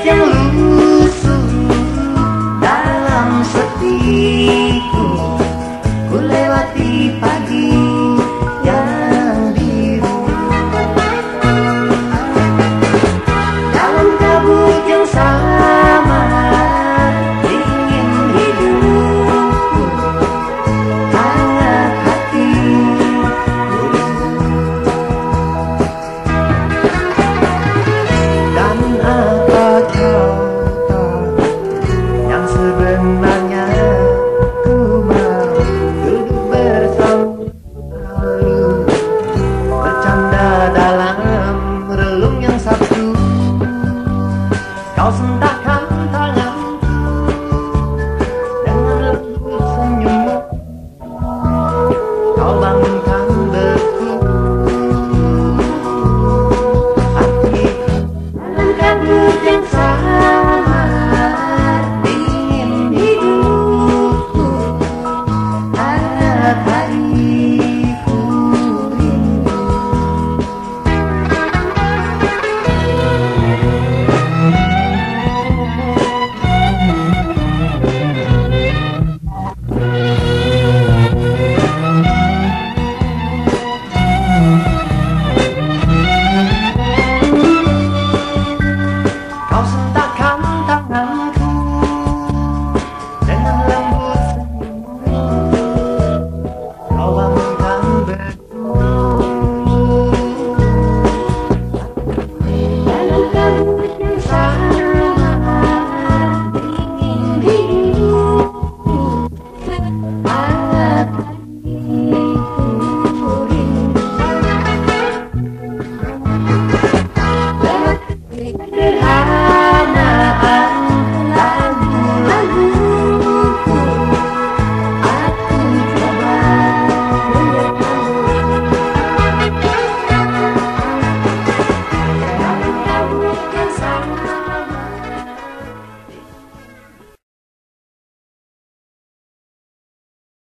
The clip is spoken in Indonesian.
Yang lusuh dalam setiku Ku lewati pagi. 老声大